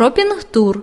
шопінг-тур.